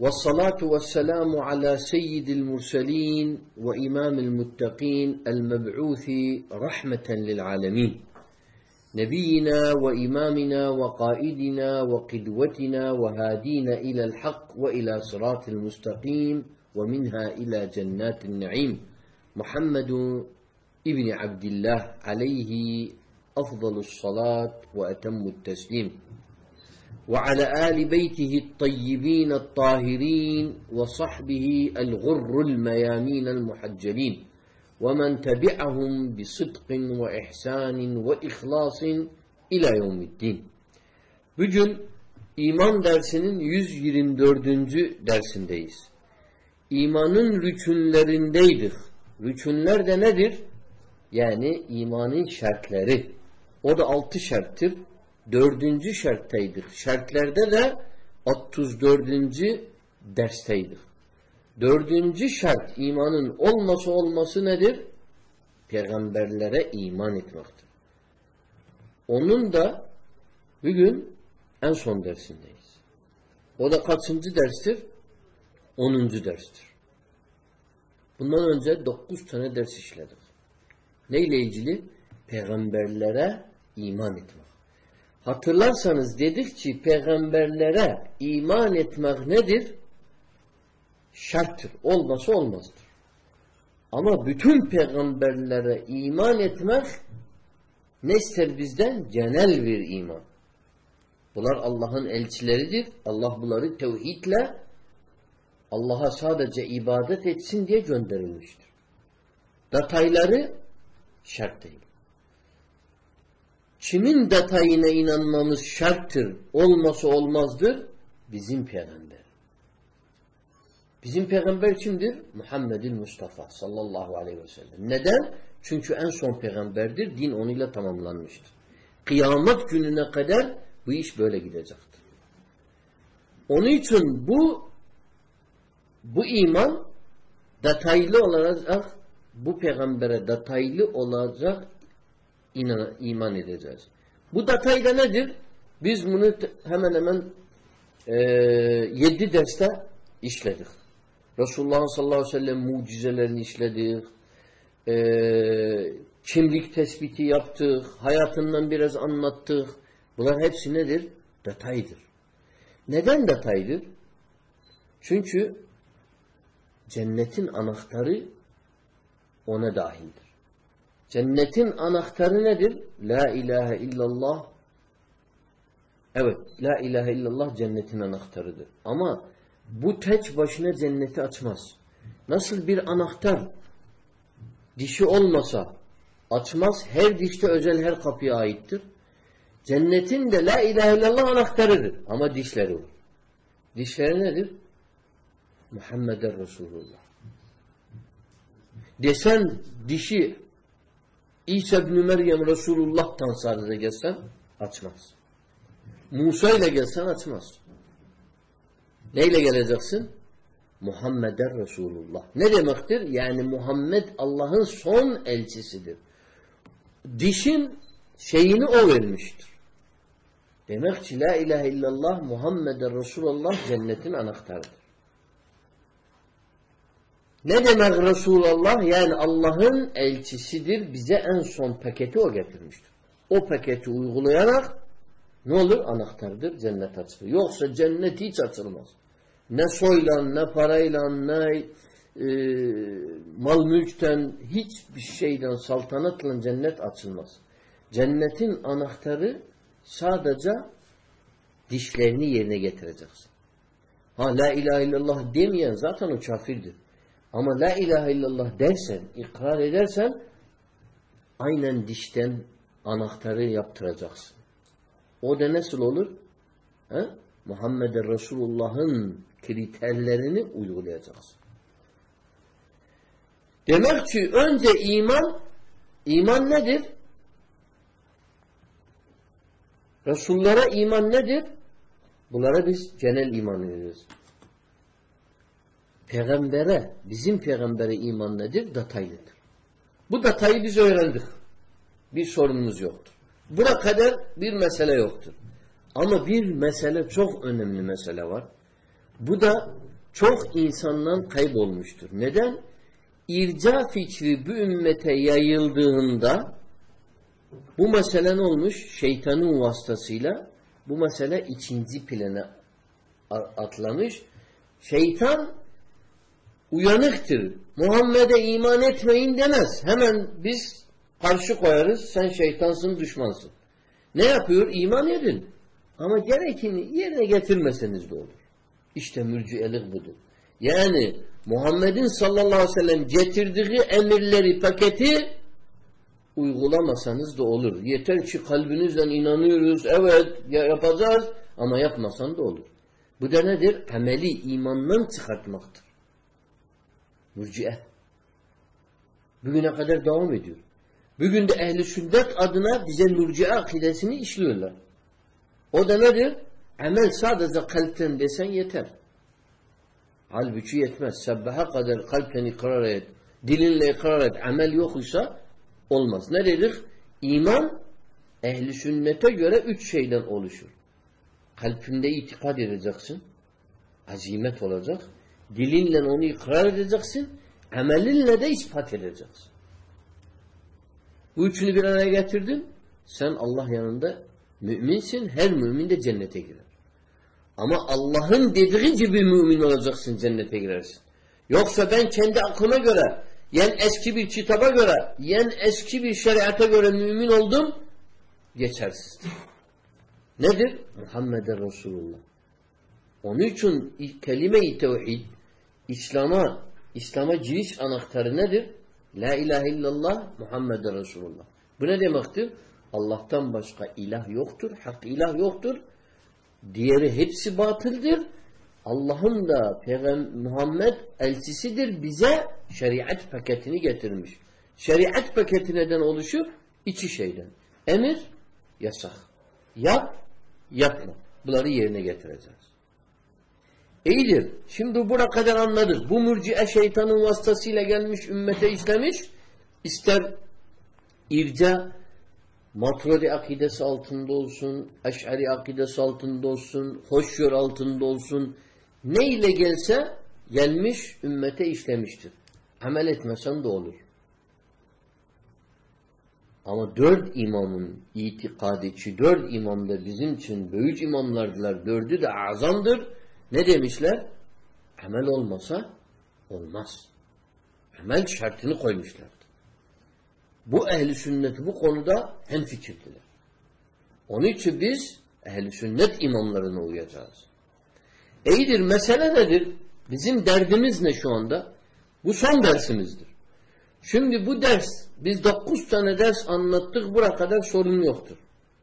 والصلاة والسلام على سيد المرسلين وإمام المتقين المبعوث رحمة للعالمين. نبينا وإمامنا وقائدنا وقدوتنا وهادينا إلى الحق وإلى صراط المستقيم ومنها إلى جنات النعيم. محمد ابن عبد الله عليه أفضل الصلاة وأتم التسليم. وعلى آل بيته الطيبين الطاهرين وصحبه الغر الميامين المحجلين ومن تبعهم بصدق وإحسان وإخلاص إلى يوم الدين Bugün iman dersinin 124. dersindeyiz. İmanın rükünlerindeydik. Rükünler de nedir? Yani imanın şartları. O da altı şarttır dördüncü şarttaydık. Şartlarda da 34. dersteydik. Dördüncü şart imanın olması olması nedir? Peygamberlere iman etmektir. Onun da bugün en son dersindeyiz. O da kaçıncı derstir? Onuncu derstir. Bundan önce dokuz tane ders işledik. Neyle ilgili? Peygamberlere iman etmek. Hatırlarsanız dedik ki peygamberlere iman etmek nedir? Şarttır. Olması olmazdır. Ama bütün peygamberlere iman etmek ne ister bizden? Genel bir iman. Bunlar Allah'ın elçileridir. Allah bunları tevhidle Allah'a sadece ibadet etsin diye gönderilmiştir. Detayları şart değil. Kimin detayına inanmamız şarttır, olması olmazdır? Bizim peygamber. Bizim peygamber kimdir? Muhammed'in Mustafa sallallahu aleyhi ve sellem. Neden? Çünkü en son peygamberdir. Din onunla tamamlanmıştır. Kıyamet gününe kadar bu iş böyle gidecektir. Onun için bu bu iman detaylı olarak bu peygambere detaylı olacak inan, iman edeceğiz. Bu detayda nedir? Biz bunu hemen hemen e, yedi derste işledik. Resulullah sallallahu aleyhi ve sellem mucizelerini işledik. E, kimlik tespiti yaptık. Hayatından biraz anlattık. Bunlar hepsi nedir? Detaydır. Neden detaydır? Çünkü cennetin anahtarı ona dahildir. Cennetin anahtarı nedir? La ilahe illallah. Evet, la ilahe illallah cennetin anahtarıdır. Ama bu tek başına cenneti açmaz. Nasıl bir anahtar dişi olmasa açmaz, her dişte özel her kapıya aittir. Cennetin de la ilahe illallah anahtarıdır. Ama dişleri var. Dişleri nedir? Muhammeden Resulullah. Desen dişi İsa ibn Meryem Resulullah'tan sadece gelsen açmaz. Musa ile gelsen açmaz. Neyle geleceksin? Muhammeden Resulullah. Ne demektir? Yani Muhammed Allah'ın son elçisidir. Dişin şeyini o vermiştir. Demek ki la ilahe illallah Muhammeden Resulullah cennetin anahtarıdır. Ne demek Resulullah? Yani Allah'ın elçisidir. Bize en son paketi o getirmiştir. O paketi uygulayarak ne olur? Anahtardır. Cennet açılır. Yoksa cennet hiç açılmaz. Ne soyla, ne parayla, ne e, mal mülkten, hiçbir şeyden, saltanatla cennet açılmaz. Cennetin anahtarı sadece dişlerini yerine getireceksin. Ha la ilahe illallah demeyen zaten o kafirdir. Ama la ilahe illallah dersen, ikrar edersen aynen dişten anahtarı yaptıracaksın. O da nasıl olur? He? Muhammed Resulullah'ın kriterlerini uygulayacaksın. Demek ki önce iman iman nedir? Resullara iman nedir? Bunlara biz genel iman ediyoruz. Peygambere, bizim peygambere iman nedir? Detaylıdır. Bu detayı biz öğrendik. Bir sorunumuz yoktur. Buna kadar bir mesele yoktur. Ama bir mesele çok önemli mesele var. Bu da çok insandan kaybolmuştur. Neden? İrca fikri bu ümmete yayıldığında bu mesele ne olmuş? Şeytanın vasıtasıyla bu mesele ikinci plana atlamış. Şeytan uyanıktır. Muhammed'e iman etmeyin demez. Hemen biz karşı koyarız. Sen şeytansın, düşmansın. Ne yapıyor? İman edin. Ama gerekini yerine getirmeseniz de olur. İşte mürciyelik budur. Yani Muhammed'in sallallahu aleyhi ve sellem getirdiği emirleri, paketi uygulamasanız da olur. Yeter ki kalbinizden inanıyoruz, evet yapacağız ama yapmasan da olur. Bu da nedir? Ameli imandan çıkartmaktır. Mürciye. Bugüne kadar devam ediyor. Bugün de ehli sünnet adına bize mürciye akidesini işliyorlar. O da nedir? Amel sadece kalpten desen yeter. Halbuki yetmez. Sebbaha kadar kalpten ikrar et, dilinle ikrar et, amel yok ise olmaz. Ne dedik? İman ehli sünnete göre üç şeyden oluşur. Kalbinde itikad edeceksin. Azimet olacak. Dilinle onu ikrar edeceksin. Amelinle de ispat edeceksin. Bu üçünü bir araya getirdin. Sen Allah yanında müminsin. Her mümin de cennete girer. Ama Allah'ın dediği gibi mümin olacaksın cennete girersin. Yoksa ben kendi aklıma göre yen eski bir kitaba göre yen eski bir şeriata göre mümin oldum geçersizdir. Nedir? Muhammeden Resulullah. Onun için kelime-i tevhid İslam'a İslam'a giriş anahtarı nedir? La ilahe illallah Muhammeden Resulullah. Bu ne demektir? Allah'tan başka ilah yoktur, hak ilah yoktur. Diğeri hepsi batıldır. Allah'ın da Peygamber Muhammed elçisidir bize şeriat paketini getirmiş. Şeriat paketi neden oluşur? İki şeyden. Emir, yasak. Yap, yapma. Bunları yerine getireceğiz. İyidir. Şimdi buna kadar anladık. Bu mürciye şeytanın vasıtasıyla gelmiş, ümmete işlemiş. İster irca, maturidi akidesi altında olsun, eş'ari akidesi altında olsun, hoşgör altında olsun, ne ile gelse gelmiş ümmete işlemiştir. Amel etmesen de olur. Ama dört imamın itikadiçi, dört imam da bizim için büyük imamlardılar. Dördü de azamdır. Ne demişler? Amel olmasa olmaz. Amel şartını koymuşlardı. Bu ehli sünneti bu konuda hem fikirdiler. Onun için biz ehli sünnet imamlarına uyacağız. İyidir. Mesele nedir? Bizim derdimiz ne şu anda? Bu son dersimizdir. Şimdi bu ders, biz dokuz tane ders anlattık, buraya kadar sorun yoktur.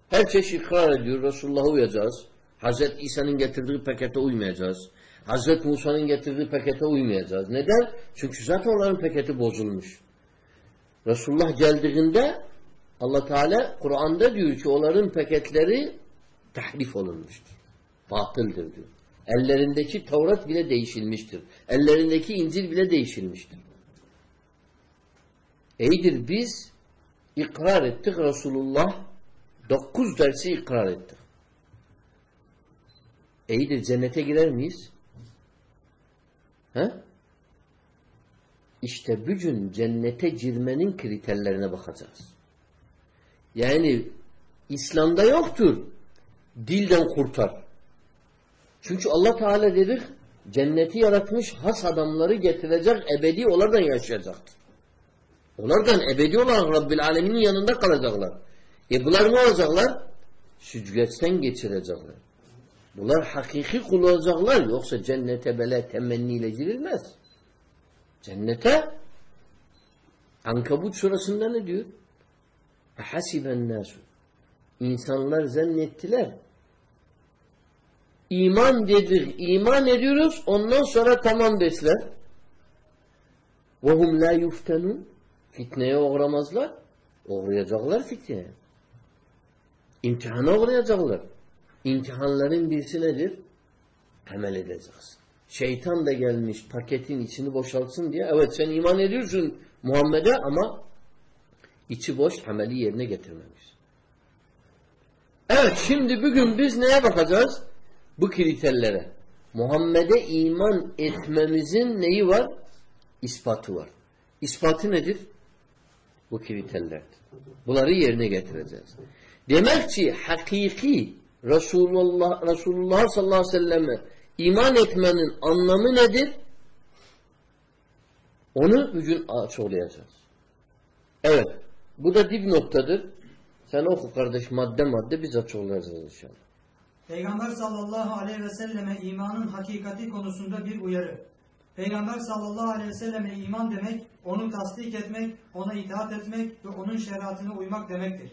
Her çeşit ikrar ediyor, Resulullah'a uyacağız. Hazreti İsa'nın getirdiği pakete uymayacağız. Hazreti Musa'nın getirdiği pakete uymayacağız. Neden? Çünkü zaten onların paketi bozulmuş. Resulullah geldiğinde Allah Teala Kur'an'da diyor ki onların paketleri tahrif olunmuştur. Batıldır diyor. Ellerindeki Tevrat bile değişilmiştir. Ellerindeki İncil bile değişilmiştir. İyidir biz ikrar ettik Resulullah dokuz dersi ikrar ettik. İyidir cennete girer miyiz? He? İşte bugün cennete girmenin kriterlerine bakacağız. Yani İslam'da yoktur. Dilden kurtar. Çünkü Allah Teala dedik cenneti yaratmış has adamları getirecek ebedi onlardan yaşayacaktır. Onlardan ebedi olarak Rabbil Alemin'in yanında kalacaklar. E bunlar ne olacaklar? Süzgeçten geçirecekler. Bunlar hakiki kul olacaklar. Yoksa cennete böyle temenniyle girilmez. Cennete Ankabut surasında ne diyor? Ehasiben nasu. İnsanlar zannettiler. İman dedik. İman ediyoruz. Ondan sonra tamam besler. Ve hum la yuftenun. Fitneye uğramazlar. Uğrayacaklar fitneye. İmtihana uğrayacaklar. İmtihanların birisi nedir? Temel edeceksin. Şeytan da gelmiş paketin içini boşaltsın diye. Evet sen iman ediyorsun Muhammed'e ama içi boş temeli yerine getirmemiş. Evet şimdi bugün biz neye bakacağız? Bu kriterlere. Muhammed'e iman etmemizin neyi var? İspatı var. İspatı nedir? Bu kriterlerdir. Bunları yerine getireceğiz. Demek ki hakiki Resulullah, Resulullah sallallahu aleyhi ve selleme iman etmenin anlamı nedir? Onu bugün açıklayacağız. Evet. Bu da dip noktadır. Sen oku kardeş madde madde biz açıklayacağız inşallah. Peygamber sallallahu aleyhi ve selleme imanın hakikati konusunda bir uyarı. Peygamber sallallahu aleyhi ve selleme iman demek, onu tasdik etmek, ona itaat etmek ve onun şeriatına uymak demektir.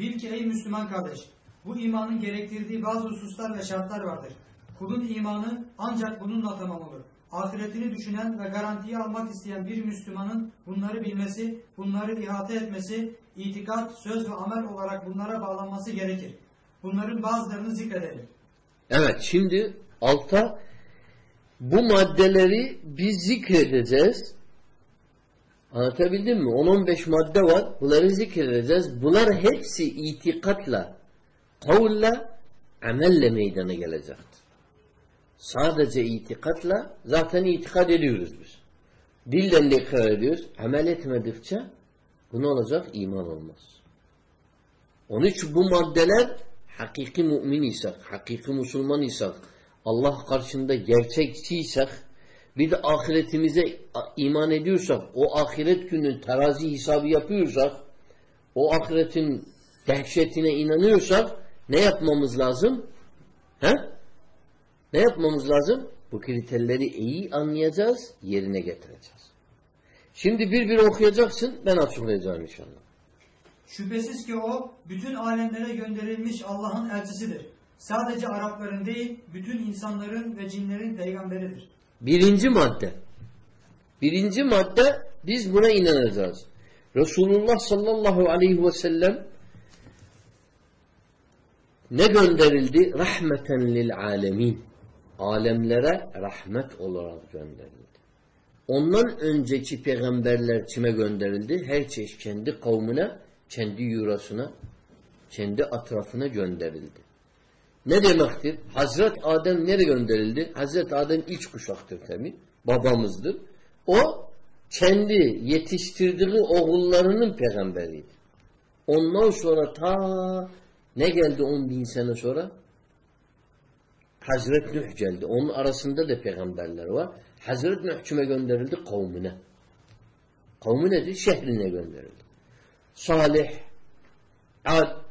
Bil ki ey Müslüman kardeş, bu imanın gerektirdiği bazı hususlar ve şartlar vardır. Kulun imanı ancak bununla tamam olur. Ahiretini düşünen ve garantiye almak isteyen bir Müslümanın bunları bilmesi, bunları ihate etmesi, itikat, söz ve amel olarak bunlara bağlanması gerekir. Bunların bazılarını zikredelim. Evet şimdi alta bu maddeleri biz zikredeceğiz. Anlatabildim mi? 10-15 madde var. Bunları zikredeceğiz. Bunlar hepsi itikatla, kavlla, amelle meydana gelecektir. Sadece itikatla zaten itikad ediyoruz biz. Dilden de ikrar ediyoruz. Amel etmedikçe bu ne olacak? İman olmaz. Onun için bu maddeler hakiki mümin isek, hakiki Müslüman isek, Allah karşında gerçekçiysek, bir de ahiretimize iman ediyorsak, o ahiret günün terazi hesabı yapıyorsak, o ahiretin dehşetine inanıyorsak ne yapmamız lazım? He? Ne yapmamız lazım? Bu kriterleri iyi anlayacağız, yerine getireceğiz. Şimdi bir bir okuyacaksın, ben açıklayacağım inşallah. Şüphesiz ki o bütün alemlere gönderilmiş Allah'ın elçisidir. Sadece Arapların değil, bütün insanların ve cinlerin peygamberidir. Birinci madde. Birinci madde biz buna inanacağız. Resulullah sallallahu aleyhi ve sellem ne gönderildi? Rahmeten lil alemin. Alemlere rahmet olarak gönderildi. Ondan önceki peygamberler kime gönderildi? Her çeşit kendi kavmine, kendi yurasına, kendi atrafına gönderildi. Ne demektir? Hazret Adem nereye gönderildi? Hazret Adem iç kuşaktır tabi. Babamızdır. O kendi yetiştirdiği oğullarının peygamberiydi. Ondan sonra ta ne geldi on bin sene sonra? Hazret Nuh geldi. Onun arasında da peygamberler var. Hazret Nuh kime gönderildi? Kavmine. Kavmi nedir? Şehrine gönderildi. Salih, Ad,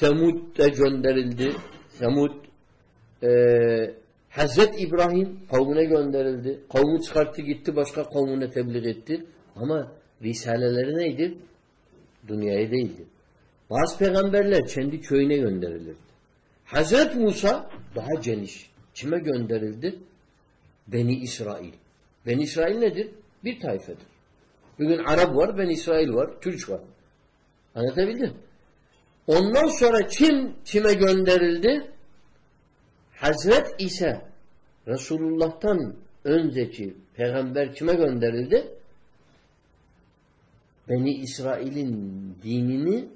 Semud da gönderildi. Semud e, Hazret İbrahim kavmine gönderildi. Kavmi çıkarttı gitti başka kavmine tebliğ etti. Ama risaleleri neydi? Dünyaya değildi. Bazı peygamberler kendi köyüne gönderilirdi. Hazret Musa daha geniş. Kime gönderildi? Beni İsrail. Beni İsrail nedir? Bir tayfedir. Bugün Arap var, Ben İsrail var, Türk var. Anlatabildim? Ondan sonra kim kime gönderildi? Hazret İsa Resulullah'tan önceki peygamber kime gönderildi? Beni İsrail'in dinini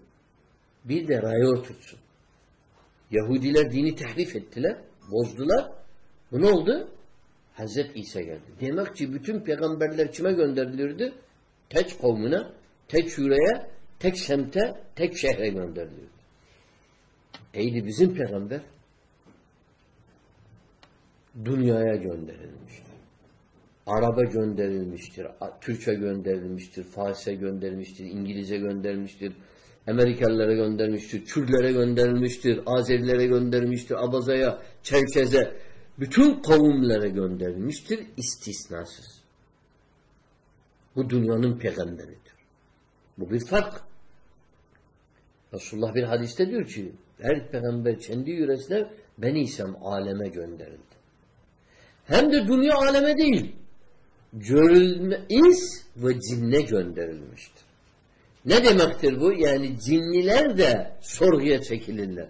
bir de raya oturtsun. Yahudiler dini tehrif ettiler, bozdular. Bu ne oldu? Hazret İsa geldi. Demek ki bütün peygamberler kime gönderilirdi? Tek kavmine, tek yüreğe, tek semte, tek şehre gönderilirdi. Eydi bizim peygamber dünyaya gönderilmiştir. Araba gönderilmiştir, Türkçe gönderilmiştir, Fars'a gönderilmiştir, İngilizce gönderilmiştir, Amerikalılara göndermiştir, Kürtlere gönderilmiştir, Azerilere gönderilmiştir, Abaza'ya, Çerkez'e, bütün kavimlere gönderilmiştir istisnasız. Bu dünyanın peygamberidir. Bu bir fark. Resulullah bir hadiste diyor ki her peygamber kendi yüresine ben isem aleme gönderildi. Hem de dünya aleme değil. görülme, ins ve cinne gönderilmiştir. Ne demektir bu? Yani cinniler de sorguya çekilirler.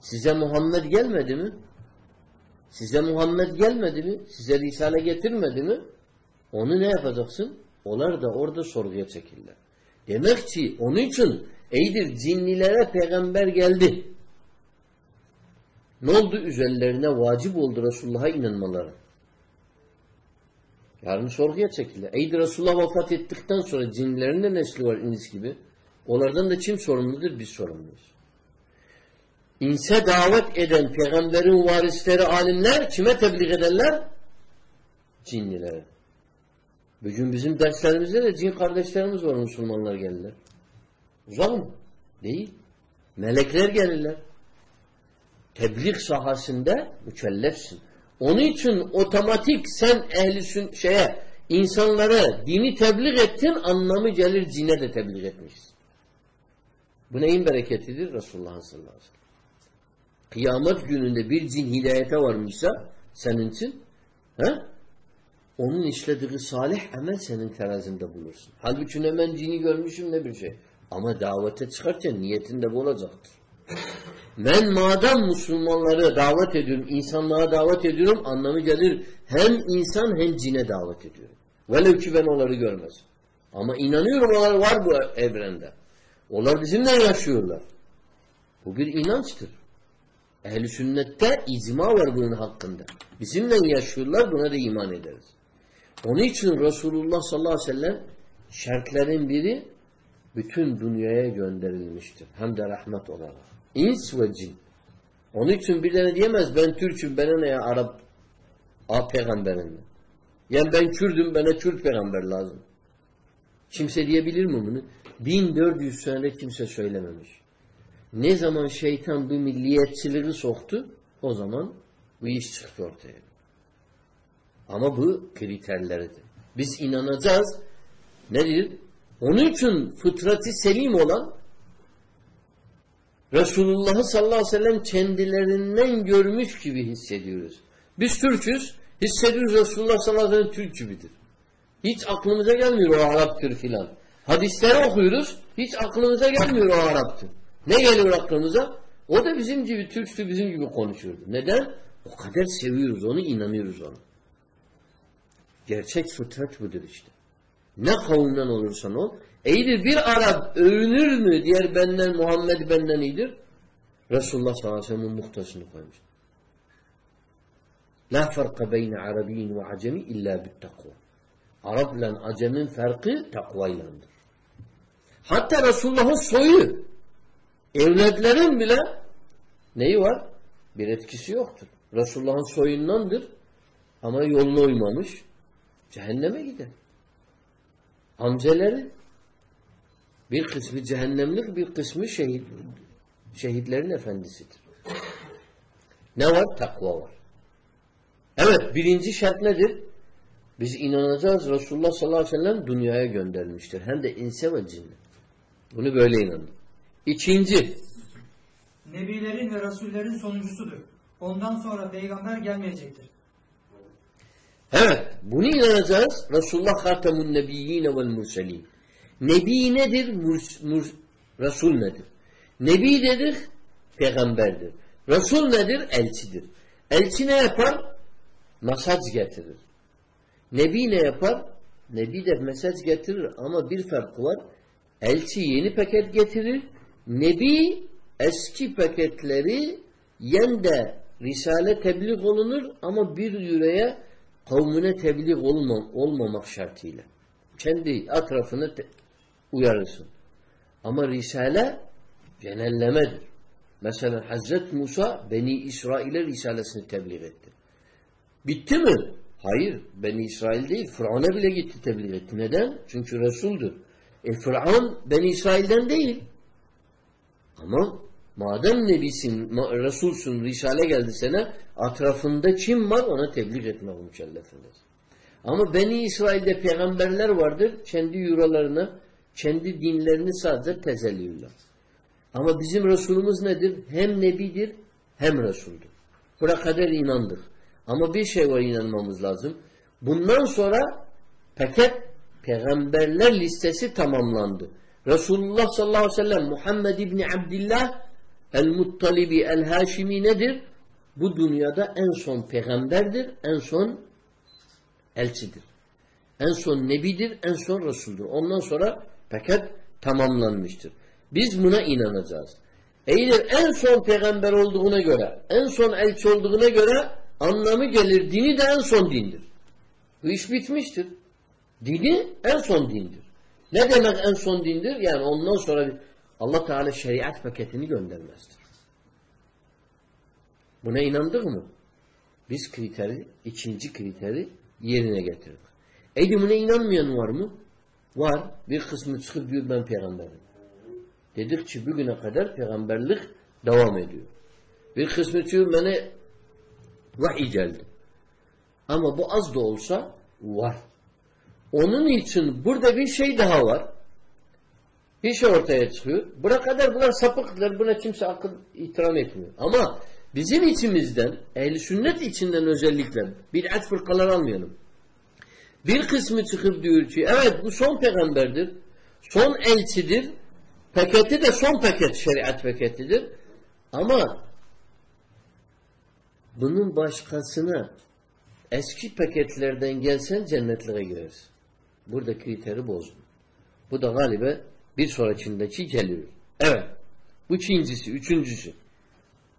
Size Muhammed gelmedi mi? Size Muhammed gelmedi mi? Size Risale getirmedi mi? Onu ne yapacaksın? Onlar da orada sorguya çekilirler. Demek ki onun için eydir cinnilere peygamber geldi. Ne oldu? Üzerlerine vacip oldu Resulullah'a inanmaları. Yarın sorguya çekilir. Eydir Resulullah vefat ettikten sonra cinlerin de nesli var ins gibi. Onlardan da kim sorumludur? Biz sorumluyuz. İnse davet eden peygamberin varisleri alimler kime tebliğ ederler? Cinlilere. Bugün bizim derslerimizde de cin kardeşlerimiz var Müslümanlar gelirler. Uzak mı? Değil. Melekler gelirler. Tebliğ sahasında mükellefsin. Onun için otomatik sen ehlisin şeye insanlara dini tebliğ ettin anlamı gelir cine de tebliğ etmişsin. Bu neyin bereketidir? Resulullah sallallahu aleyhi ve sellem. Kıyamet gününde bir cin hidayete varmışsa senin için he? Onun işlediği salih amel senin terazinde bulursun. Halbuki hemen cini görmüşüm ne bir şey. Ama davete çıkarken niyetinde bu olacaktır. Ben madem Müslümanları davet ediyorum, insanlığa davet ediyorum anlamı gelir. Hem insan hem cine davet ediyorum. Velev ki ben onları görmezim. Ama inanıyorum onlar var bu evrende. Onlar bizimle yaşıyorlar. Bu bir inançtır. Ehl-i sünnette icma var bunun hakkında. Bizimle yaşıyorlar buna da iman ederiz. Onun için Resulullah sallallahu aleyhi ve sellem şartların biri bütün dünyaya gönderilmiştir. Hem de rahmet olarak. İns ve cin. Onun için bir diyemez ben Türk'üm bana ne ya Arap A peygamberin. Yani ben Kürdüm bana Kürt peygamber lazım. Kimse diyebilir mi bunu? 1400 senede kimse söylememiş. Ne zaman şeytan bu milliyetçiliği soktu o zaman bu iş çıktı ortaya. Ama bu kriterleridir. Biz inanacağız. Nedir? Onun için fıtratı selim olan Resulullah'ı sallallahu aleyhi ve sellem kendilerinden görmüş gibi hissediyoruz. Biz Türk'üz, hissediyoruz Resulullah sallallahu aleyhi ve sellem Türk gibidir. Hiç aklımıza gelmiyor o Arap'tır filan. Hadisleri okuyoruz, hiç aklımıza gelmiyor o Arap'tır. Ne geliyor aklımıza? O da bizim gibi, Türk'tü bizim gibi konuşuyordu. Neden? O kadar seviyoruz onu, inanıyoruz ona. Gerçek fıtrat budur işte. Ne kavimden olursan ol. İyidir bir Arap övünür mü diğer benden Muhammed benden iyidir. Resulullah sallallahu aleyhi ve sellem'in muhtasını koymuş. La farka beyne arabiyyin ve acemi illa bit takva. Arap ile acemin farkı takvaylandır. Hatta Resulullah'ın soyu evlatların bile neyi var? Bir etkisi yoktur. Resulullah'ın soyundandır ama yoluna uymamış. Cehenneme gider. Amceleri bir kısmı cehennemlik bir kısmı şehit. Şehitlerin efendisidir. Ne var? Takva var. Evet birinci şart nedir? Biz inanacağız Resulullah sallallahu aleyhi ve sellem dünyaya gönderilmiştir. Hem de inse ve cinne. Bunu böyle inanın. İkinci. Nebilerin ve Rasullerin sonuncusudur. Ondan sonra peygamber gelmeyecektir. Evet. Bunu inanacağız. Resulullah Hatemun Nebiyyine vel Murselin. Nebi nedir? Murs, murs, Resul nedir? Nebi nedir? Peygamberdir. Resul nedir? Elçidir. Elçi ne yapar? Mesaj getirir. Nebi ne yapar? Nebi de mesaj getirir ama bir farkı var. Elçi yeni paket getirir. Nebi eski paketleri yende Risale tebliğ olunur ama bir yüreğe kavmine tebliğ olmam, olmamak şartıyla. Kendi etrafını uyarırsın. Ama Risale genellemedir. Mesela Hazreti Musa Beni İsrail'e Risalesini tebliğ etti. Bitti mi? Hayır. Beni İsrail değil. Fıraun'a bile gitti tebliğ etti. Neden? Çünkü Resul'dür. E Fıraun Beni İsrail'den değil. Ama madem Nebisin, Resulsun, Risale geldi sana etrafında kim var ona tebliğ etmek mükellefindesin. Ama Beni İsrail'de peygamberler vardır. Kendi yuralarına, kendi dinlerini sadece tezeliyorlar. Ama bizim Resulümüz nedir? Hem Nebidir hem Resul'dür. Buna kadar inandık. Ama bir şey var inanmamız lazım. Bundan sonra paket peygamberler listesi tamamlandı. Resulullah sallallahu aleyhi ve sellem Muhammed İbni Abdillah El-Muttalibi El-Haşimi nedir? Bu dünyada en son peygamberdir, en son elçidir. En son nebidir, en son Resul'dur. Ondan sonra paket tamamlanmıştır. Biz buna inanacağız. Eğer en son peygamber olduğuna göre, en son elçi olduğuna göre anlamı gelir. Dini de en son dindir. Bu iş bitmiştir. Dini en son dindir. Ne demek en son dindir? Yani ondan sonra Allah Teala şeriat paketini göndermezdir. Buna inandık mı? Biz kriteri, ikinci kriteri yerine getirdik. Eydi buna inanmayan var mı? Var. Bir kısmı çıkıp diyor ben peygamberim. Dedikçe bugüne kadar peygamberlik devam ediyor. Bir kısmı diyor bana vahiy geldi. Ama bu az da olsa var. Onun için burada bir şey daha var. Bir şey ortaya çıkıyor. Buna kadar bunlar sapıklar. Buna kimse akıl itiram etmiyor. Ama bizim içimizden, ehl sünnet içinden özellikle bid'at fırkalar almayalım. Bir kısmı çıkıp diyor ki evet bu son peygamberdir. Son elçidir. Paketi de son paket şeriat paketidir. Ama bunun başkasına eski paketlerden gelsen cennetliğe girersin. Burada kriteri bozdun. Bu da galiba bir sonrakindeki geliyor. Evet. Bu ikincisi. Üçüncüsü.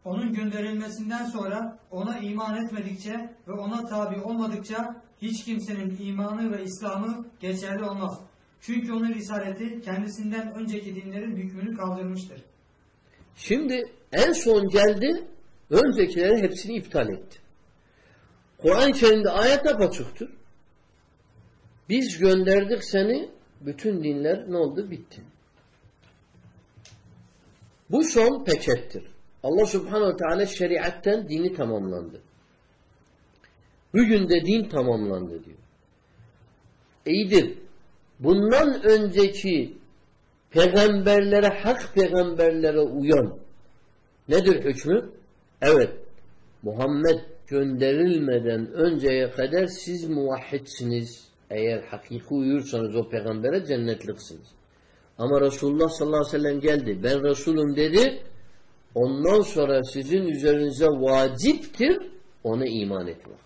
Onun gönderilmesinden sonra ona iman etmedikçe ve ona tabi olmadıkça hiç kimsenin imanı ve İslam'ı geçerli olmaz. Çünkü onun risaleti kendisinden önceki dinlerin hükmünü kaldırmıştır. Şimdi en son geldi, öncekilerin hepsini iptal etti. Kur'an-ı Kerim'de ayet apaçıktır. Biz gönderdik seni, bütün dinler ne oldu? Bitti. Bu son peçettir. Allah subhanehu teala şeriatten dini tamamlandı. Bugün de din tamamlandı diyor. İyidir. Bundan önceki peygamberlere, hak peygamberlere uyan nedir hükmü? Evet. Muhammed gönderilmeden önceye kadar siz muvahhidsiniz. Eğer hakiki uyursanız o peygambere cennetliksiniz. Ama Resulullah sallallahu aleyhi ve sellem geldi. Ben Resulüm dedi. Ondan sonra sizin üzerinize vaciptir ona iman etmek.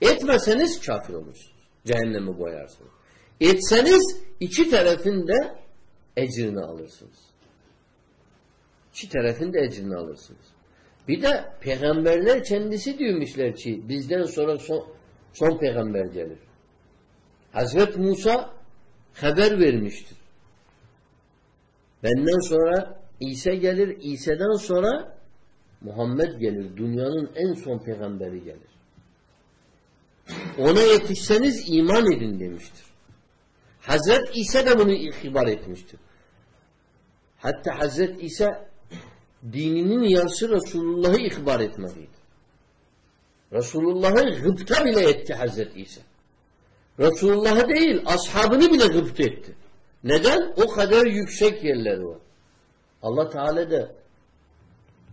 Etmeseniz kafir olursunuz. Cehenneme boyarsınız. Etseniz iki tarafın da ecrini alırsınız. İki tarafın da ecrini alırsınız. Bir de peygamberler kendisi diyormuşlar ki bizden sonra son, son peygamber gelir. Hazret Musa haber vermiştir. Benden sonra İsa gelir, İsa'dan sonra Muhammed gelir. Dünyanın en son peygamberi gelir. Ona yetişseniz iman edin demiştir. Hazret İsa da bunu ihbar etmiştir. Hatta Hazret İsa dininin yarısı Resulullah'ı ihbar etmeliydi. Resulullah'ı gıpta bile etti Hazret İsa. Resulullah'ı değil, ashabını bile gıpt etti. Neden? O kadar yüksek yerleri var. Allah Teala da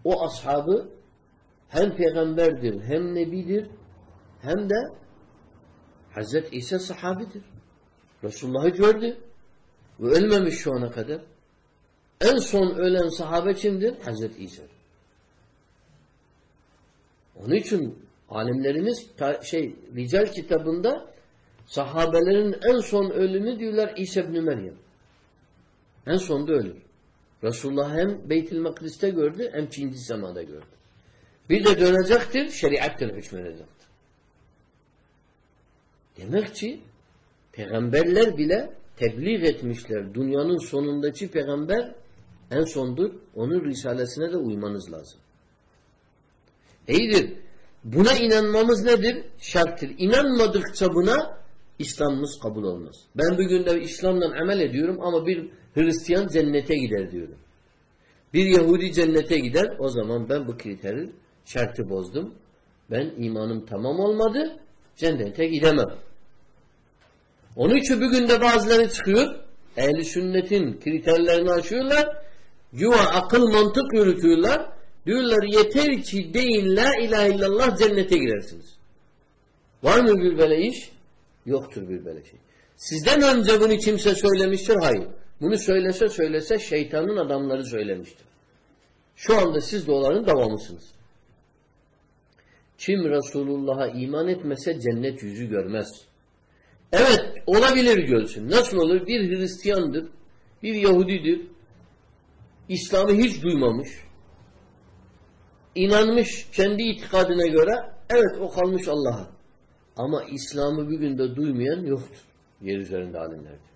o ashabı hem peygamberdir, hem nebidir, hem de Hazreti İsa sahabidir. Resulullah'ı gördü ve ölmemiş şu ana kadar. En son ölen sahabe kimdir? Hazreti İsa. Onun için alimlerimiz şey Rical kitabında sahabelerin en son ölümü diyorlar İsa ibn Meryem. En sonda ölür. Resulullah hem Beytül Makdis'te gördü hem ikinci semada gördü. Bir de dönecektir, şeriattır hükmedecektir. Demek ki peygamberler bile tebliğ etmişler. Dünyanın sonundaki peygamber en sondur. Onun risalesine de uymanız lazım. İyidir. Buna inanmamız nedir? Şarttır. İnanmadıkça buna İslam'ımız kabul olmaz. Ben bugün de İslam'la amel ediyorum ama bir Hristiyan cennete gider diyorum. Bir Yahudi cennete gider. O zaman ben bu kriteri şartı bozdum. Ben imanım tamam olmadı. Cennete gidemem. Onun için bugün de bazıları çıkıyor. Ehli sünnetin kriterlerini aşıyorlar. Yuva akıl mantık yürütüyorlar. Diyorlar yeter ki deyin la ilahe illallah cennete girersiniz. Var mı bir böyle iş? Yoktur bir böyle şey. Sizden önce bunu kimse söylemiştir? Hayır. Bunu söylese söylese şeytanın adamları söylemiştir. Şu anda siz de onların devamısınız. Kim Resulullah'a iman etmese cennet yüzü görmez. Evet olabilir görsün. Nasıl olur? Bir Hristiyandır, bir Yahudidir. İslam'ı hiç duymamış. İnanmış kendi itikadına göre evet o kalmış Allah'a. Ama İslam'ı bugün de duymayan yoktur. Yer üzerinde alimlerde.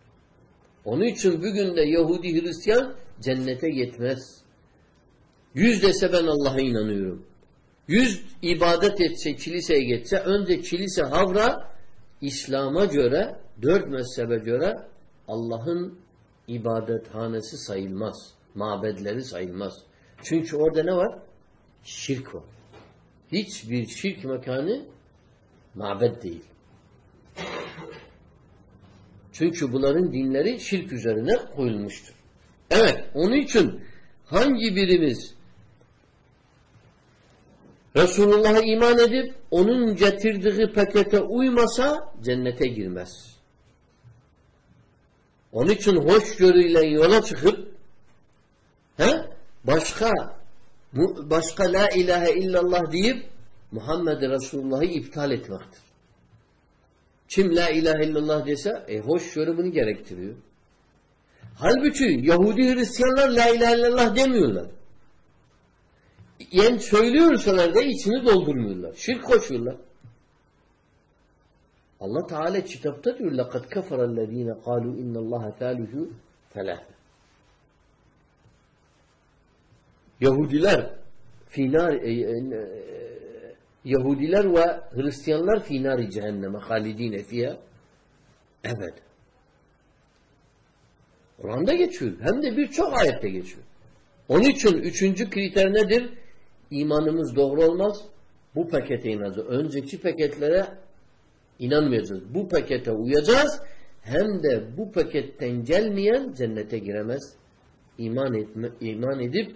Onun için bugün de Yahudi Hristiyan cennete yetmez. Yüz dese ben Allah'a inanıyorum. Yüz ibadet etse, kiliseye geçse önce kilise havra İslam'a göre, dört mezhebe göre Allah'ın ibadethanesi sayılmaz. Mabedleri sayılmaz. Çünkü orada ne var? Şirk var. Hiçbir şirk mekanı mabed değil. Çünkü bunların dinleri şirk üzerine koyulmuştur. Evet, onun için hangi birimiz Resulullah'a iman edip onun getirdiği pakete uymasa cennete girmez. Onun için hoşgörüyle yola çıkıp he, başka başka la ilahe illallah deyip Muhammed Resulullah'ı iptal etmektir. Kim la ilahe illallah dese e hoşgörü bunu gerektiriyor. Halbuki Yahudi Hristiyanlar la ilahe illallah demiyorlar. Yani söylüyorsalar da içini doldurmuyorlar. Şirk koşuyorlar. Allah Teala kitapta diyor لَقَدْ كَفَرَ الَّذ۪ينَ قَالُوا اِنَّ اللّٰهَ ثَالُثُ ثَلَاثًا Yahudiler finar e, e, Yahudiler ve Hristiyanlar finari cehenneme halidine fiye evet. Kur'an'da geçiyor. Hem de birçok ayette geçiyor. Onun için üçüncü kriter nedir? İmanımız doğru olmaz. Bu pakete inanacağız. Önceki paketlere inanmayacağız. Bu pakete uyacağız. Hem de bu paketten gelmeyen cennete giremez. İman, etme, iman edip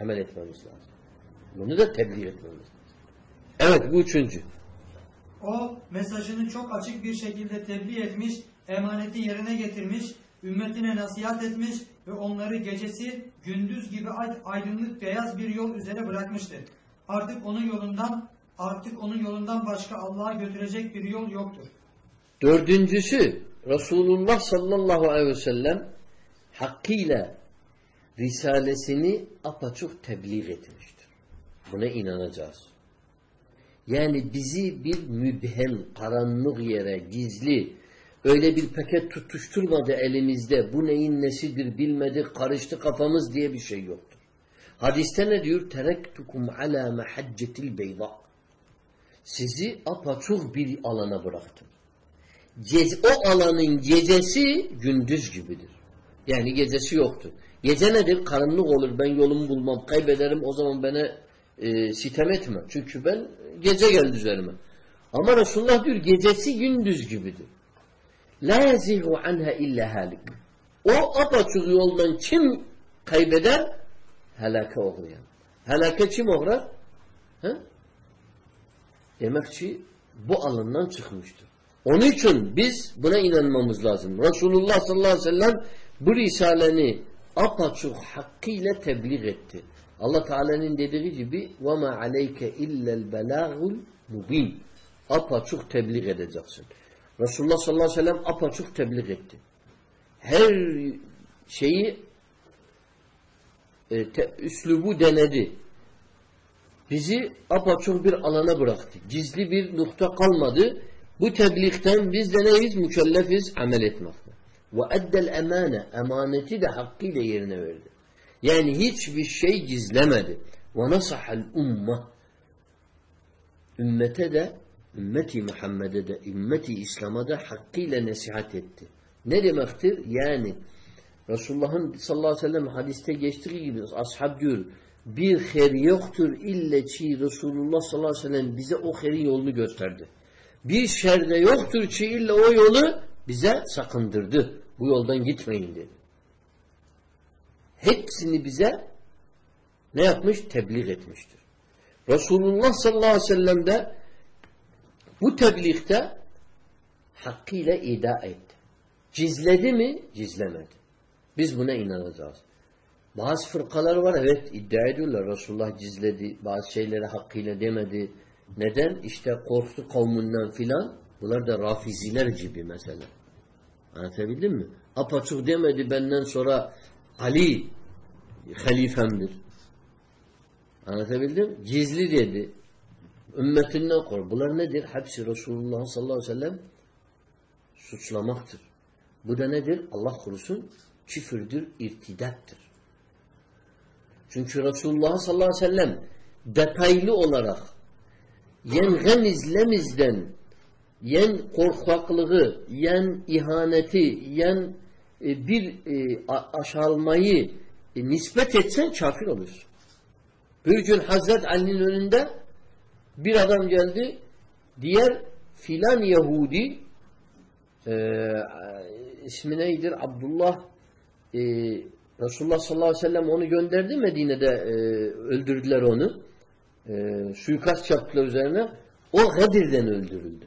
amel etmemiz lazım. Bunu da tebliğ etmemiz lazım. Evet bu üçüncü. O mesajını çok açık bir şekilde tebliğ etmiş, emaneti yerine getirmiş, ümmetine nasihat etmiş ve onları gecesi gündüz gibi aydınlık beyaz bir yol üzere bırakmıştır. Artık onun yolundan artık onun yolundan başka Allah'a götürecek bir yol yoktur. Dördüncüsü Resulullah sallallahu aleyhi ve sellem hakkıyla risalesini apaçuk tebliğ etmiştir. Buna inanacağız. Yani bizi bir mübhem, karanlık yere, gizli, öyle bir paket tutuşturmadı elimizde. Bu neyin nesidir bilmedik, karıştı kafamız diye bir şey yoktur. Hadiste ne diyor? Terektukum ala mehaccetil beyda. Sizi apaçuk bir alana bıraktım. Gece, o alanın gecesi gündüz gibidir. Yani gecesi yoktur. Gece nedir? Karanlık olur. Ben yolumu bulmam, kaybederim. O zaman bana e, sitem etme. Çünkü ben gece geldi üzerime. Ama Resulullah diyor gecesi gündüz gibidir. La yezihu anha illa halik. O apaçık yoldan kim kaybeder? Helake uğrayan. Helake kim uğrar? He? Demek ki bu alandan çıkmıştır. Onun için biz buna inanmamız lazım. Resulullah sallallahu aleyhi ve sellem bu risaleni apaçık hakkıyla tebliğ etti. Allah Teala'nın dediği gibi وَمَا عَلَيْكَ اِلَّا الْبَلَاغُ الْمُبِينَ Apaçık tebliğ edeceksin. Resulullah sallallahu aleyhi ve sellem apaçık tebliğ etti. Her şeyi e, te, üslubu denedi. Bizi apaçık bir alana bıraktı. Gizli bir nokta kalmadı. Bu tebliğden biz de neyiz? Mükellefiz amel etmekte. Ve eddel emane. Emaneti de hakkıyla yerine verdi. Yani hiçbir şey gizlemedi. Ve nasahal umma. Ümmete de ümmeti Muhammed'e de ümmeti İslam'a da hakkıyla nasihat etti. Ne demektir? Yani Resulullah'ın sallallahu aleyhi ve sellem hadiste geçtiği gibi ashab diyor bir her yoktur ille ki Resulullah sallallahu aleyhi ve sellem bize o herin yolunu gösterdi. Bir şerde yoktur ki illa o yolu bize sakındırdı. Bu yoldan gitmeyin dedi. Hepsini bize ne yapmış? Tebliğ etmiştir. Resulullah sallallahu aleyhi ve sellem de bu tebliğde hakkıyla ida etti. Cizledi mi? Cizlemedi. Biz buna inanacağız. Bazı fırkalar var evet iddia ediyorlar. Resulullah cizledi. Bazı şeyleri hakkıyla demedi. Neden? İşte korktu kavmundan filan. Bunlar da rafiziler gibi mesela. Anlatabildim mi? Apaçık demedi benden sonra Ali halifemdir. Anlatabildim? Gizli dedi. Ümmetinden kork. Bunlar nedir? Hepsi Resulullah sallallahu aleyhi ve sellem suçlamaktır. Bu da nedir? Allah korusun küfürdür, irtidattır. Çünkü Resulullah sallallahu aleyhi ve sellem detaylı olarak yen gemiz lemizden yen korkaklığı, yen ihaneti, yen e, bir e, aşalmayı e, nispet etsen kafir olursun. Bir gün Hazret Ali'nin önünde bir adam geldi. Diğer filan Yahudi e, ismi neydir? Abdullah e, Resulullah sallallahu aleyhi ve sellem onu gönderdi Medine'de e, öldürdüler onu. E, suikast yaptılar üzerine. O Gadir'den öldürüldü.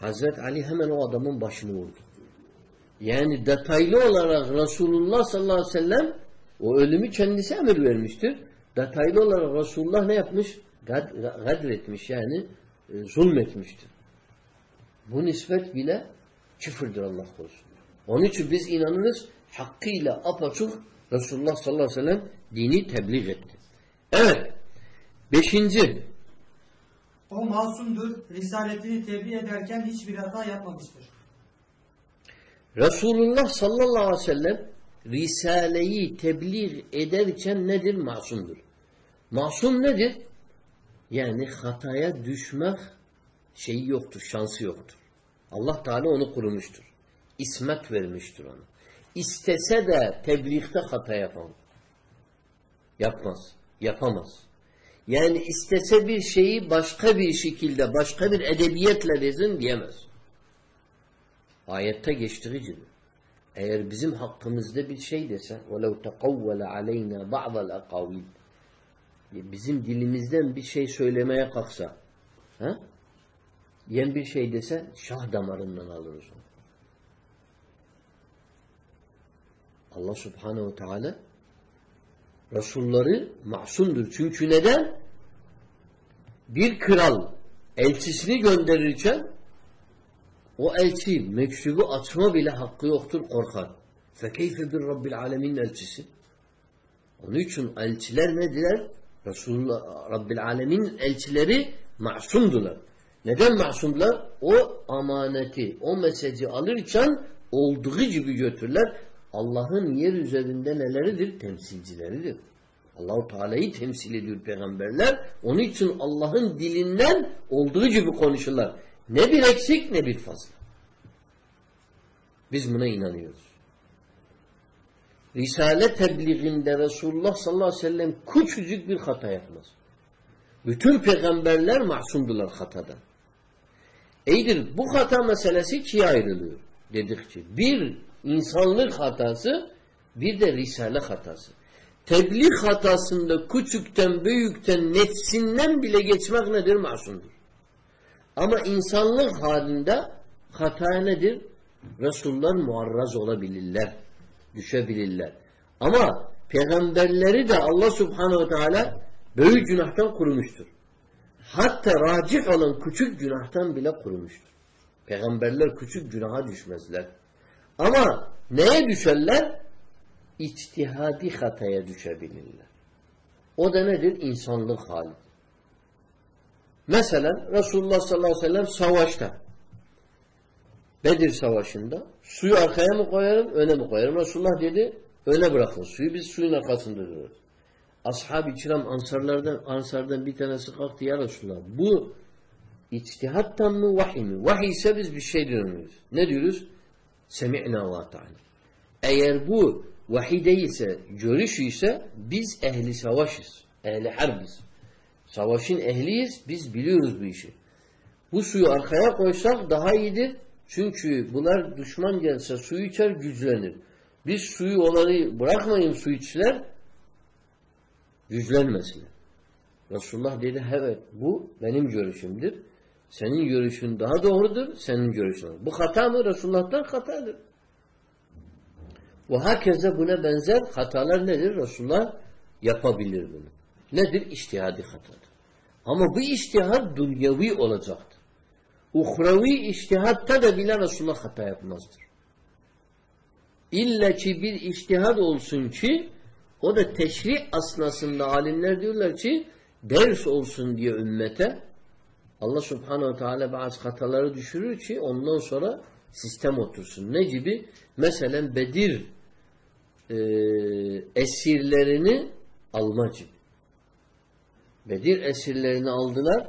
Hazret Ali hemen o adamın başını vurdu. Yani detaylı olarak Resulullah sallallahu aleyhi ve sellem o ölümü kendisi emir vermiştir. Detaylı olarak Resulullah ne yapmış? Gad, gadretmiş yani e, zulmetmiştir. Bu nispet bile küfürdür Allah korusun. Onun için biz inanırız hakkıyla apaçık Resulullah sallallahu aleyhi ve sellem dini tebliğ etti. Evet. Beşinci. O masumdur. Risaletini tebliğ ederken hiçbir hata yapmamıştır. Resulullah sallallahu aleyhi ve sellem Risaleyi tebliğ ederken nedir? Masumdur. Masum nedir? Yani hataya düşmek şeyi yoktur, şansı yoktur. Allah Teala onu kurumuştur. İsmet vermiştir ona. İstese de tebliğde hata yapamaz. Yapmaz. Yapamaz. Yani istese bir şeyi başka bir şekilde, başka bir edebiyetle desin diyemez. Ayette geçtiği gibi. Eğer bizim hakkımızda bir şey desen وَلَوْ تَقَوَّلَ عَلَيْنَا بَعْضَ الْاَقَوِيلِ Bizim dilimizden bir şey söylemeye kalksa ha? yem bir şey desen şah damarından alırız onu. Allah subhanehu teala Resulları masumdur. Çünkü neden? Bir kral elçisini gönderirken o elçi mektubu açma bile hakkı yoktur korkar. Fekeyfe bir Rabbil alemin elçisi. Onun için elçiler nedirler? Resulullah Rabbil alemin elçileri masumdular. Neden masumdular? O amaneti, o mesajı alırken olduğu gibi götürürler. Allah'ın yer üzerinde neleridir? Temsilcileridir. Allahu Teala'yı temsil ediyor peygamberler. Onun için Allah'ın dilinden olduğu gibi konuşurlar. Ne bir eksik ne bir fazla. Biz buna inanıyoruz. Risale tebliğinde Resulullah sallallahu aleyhi ve sellem küçücük bir hata yapmaz. Bütün peygamberler masumdular hatadan. İyidir bu hata meselesi ikiye ayrılıyor dedikçe. Bir insanlık hatası bir de risale hatası. Tebliğ hatasında küçükten büyükten nefsinden bile geçmek nedir? Masumdur. Ama insanlık halinde hata nedir? Resuller muarraz olabilirler. Düşebilirler. Ama peygamberleri de Allah subhanehu ve teala büyük günahtan kurumuştur. Hatta racih olan küçük günahtan bile kurumuştur. Peygamberler küçük günaha düşmezler. Ama neye düşerler? İçtihadi hataya düşebilirler. O da nedir? İnsanlık hali. Mesela Resulullah sallallahu aleyhi ve sellem savaşta Bedir savaşında suyu arkaya mı koyarım, öne mi koyarım? Resulullah dedi, öne bırakın suyu, biz suyun arkasında dururuz. Ashab-ı kiram ansarlardan, ansardan bir tanesi kalktı ya Resulullah. Bu içtihattan mı vahiy mi? Vahiy ise biz bir şey diyoruz. Ne diyoruz? Semi'na ve ta'ala. Eğer bu vahiy değilse, görüş ise biz ehli savaşız. Ehli harbiz. Savaşın ehliyiz. Biz biliyoruz bu işi. Bu suyu arkaya koysak daha iyidir. Çünkü bunlar düşman gelse suyu içer güçlenir. Biz suyu onları bırakmayın su içler güçlenmesinler. Resulullah dedi evet bu benim görüşümdür. Senin görüşün daha doğrudur, senin görüşün. Bu hata mı? Resulullah'tan hatadır. Ve herkese buna benzer hatalar nedir? Resulullah yapabilir bunu. Nedir? İçtihadi hatadır. Ama bu içtihad dünyevi olacaktır. Uhrevi içtihatta da bile Resulullah hata yapmazdır. İlla ki bir içtihad olsun ki o da teşri asnasında alimler diyorlar ki ders olsun diye ümmete Allah subhanehu teala bazı hataları düşürür ki ondan sonra sistem otursun. Ne gibi? Mesela Bedir e, esirlerini alma gibi. Bedir esirlerini aldılar.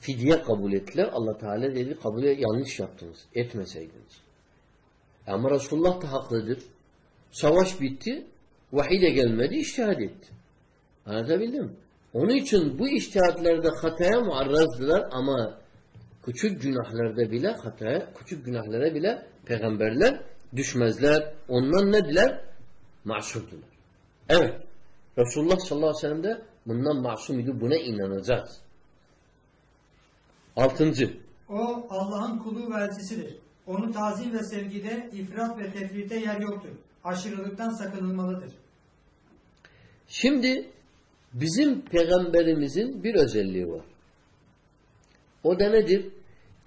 Fidye kabul ettiler. Allah Teala dedi kabul yanlış yaptınız. Etmeseydiniz. Ama Resulullah da haklıdır. Savaş bitti. Vahiy de gelmedi. iştihad etti. Anlatabildim? Onun için bu iştihatlarda hataya muarrazdılar ama küçük günahlarda bile hataya, küçük günahlara bile peygamberler düşmezler. Ondan ne diler? Masumdular. Evet. Resulullah sallallahu aleyhi ve sellem de bundan masum idi. Buna inanacağız. Altıncı. O Allah'ın kulu ve elçisidir. Onu tazim ve sevgide ifrat ve tefrite yer yoktur. Aşırılıktan sakınılmalıdır. Şimdi bizim peygamberimizin bir özelliği var. O da nedir?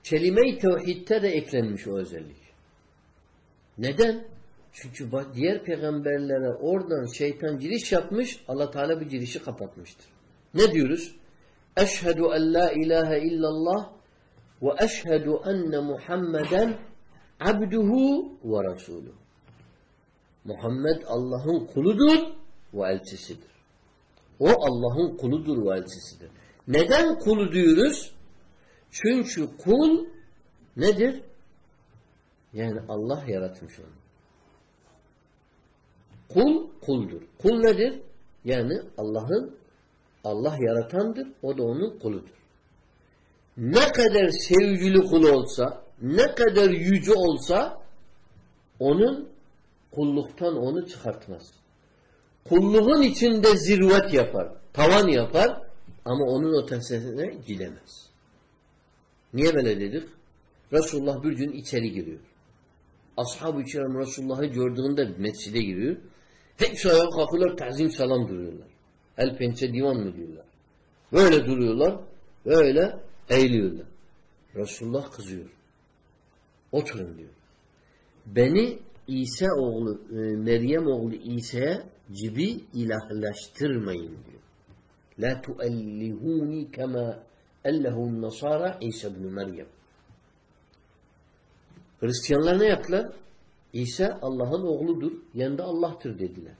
Kelime-i tevhidte de eklenmiş o özellik. Neden? Çünkü diğer peygamberlere oradan şeytan giriş yapmış, Allah Teala bu girişi kapatmıştır. Ne diyoruz? Eşhedü en la ilahe illallah ve eşhedü enne Muhammeden abduhu ve resuluhu. Muhammed Allah'ın kuludur ve elçisidir. O Allah'ın kuludur ve elçisidir. Neden kulu diyoruz? Çünkü kul nedir? Yani Allah yaratmış onu. Kul kuldur. Kul nedir? Yani Allah'ın Allah yaratandır. O da onun kuludur. Ne kadar sevgili kul olsa, ne kadar yüce olsa onun kulluktan onu çıkartmaz. Kulluğun içinde zirvet yapar, tavan yapar ama onun ötesine gidemez. Niye böyle dedik? Resulullah bir gün içeri giriyor. Ashab-ı kiram Resulullah'ı gördüğünde mescide giriyor. Hepsi ayağa kalkıyorlar, tazim selam duruyorlar. El pençe divan mı diyorlar. Böyle duruyorlar, böyle eğiliyorlar. Resulullah kızıyor. Oturun diyor. Beni İsa oğlu, e, Meryem oğlu İsa'ya gibi ilahlaştırmayın diyor. La tuellihuni kema ellehun nasara İsa ibn Meryem. Hristiyanlar ne yaptılar? İsa Allah'ın oğludur, yanında Allah'tır dediler.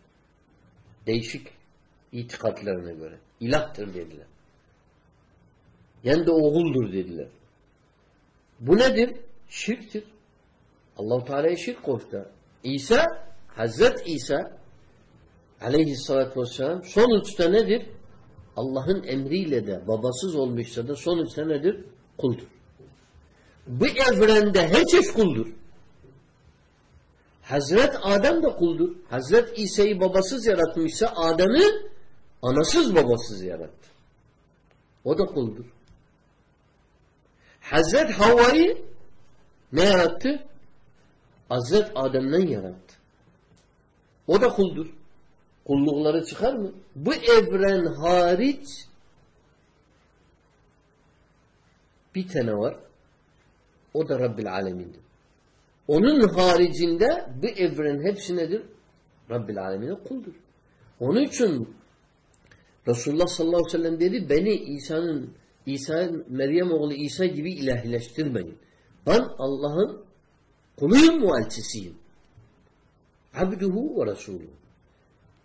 Değişik itikatlarına göre. İlahtır dediler. Yanında oğuldur dediler. Bu nedir? Şirktir. Allah-u Teala'ya şirk koştu. İsa, Hazret İsa aleyhissalatü vesselam sonuçta nedir? Allah'ın emriyle de babasız olmuşsa da sonuçta nedir? Kuldur. Bu evrende herkes kuldur. Hazret Adem de kuldur. Hazret İsa'yı babasız yaratmışsa Adem'i anasız babasız yarattı. O da kuldur. Hazret Havva'yı ne yarattı? Hazret Adem'den yarattı. O da kuldur. Kullukları çıkar mı? Bu evren hariç bir tane var. O da Rabbil Alemin'dir. Onun haricinde bu evren hepsi nedir? Rabbil Alemin'e kuldur. Onun için Resulullah sallallahu aleyhi ve sellem dedi beni İsa'nın İsa Meryem oğlu İsa gibi ilahileştirmeyin. Ben Allah'ın kuluyum mu elçisiyim. Abduhu ve Resulü.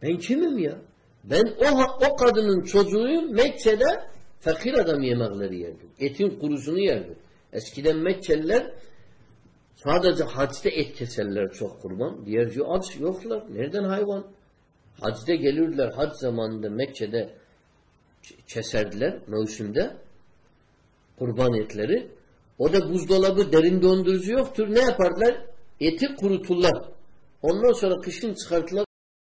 Ben kimim ya? Ben o, o kadının çocuğuyum Mekke'de fakir adam yemekleri yerdim. Etin kurusunu yerdim. Eskiden Mekkeliler sadece hacda et keserler çok kurban. Diğerci aç yoklar. Nereden hayvan? Hacda gelirler. Hac zamanında Mekke'de keserdiler mevsimde kurban etleri. O da buzdolabı derin dondurucu yoktur. Ne yaparlar? Eti kuruturlar. Ondan sonra kışın çıkartırlar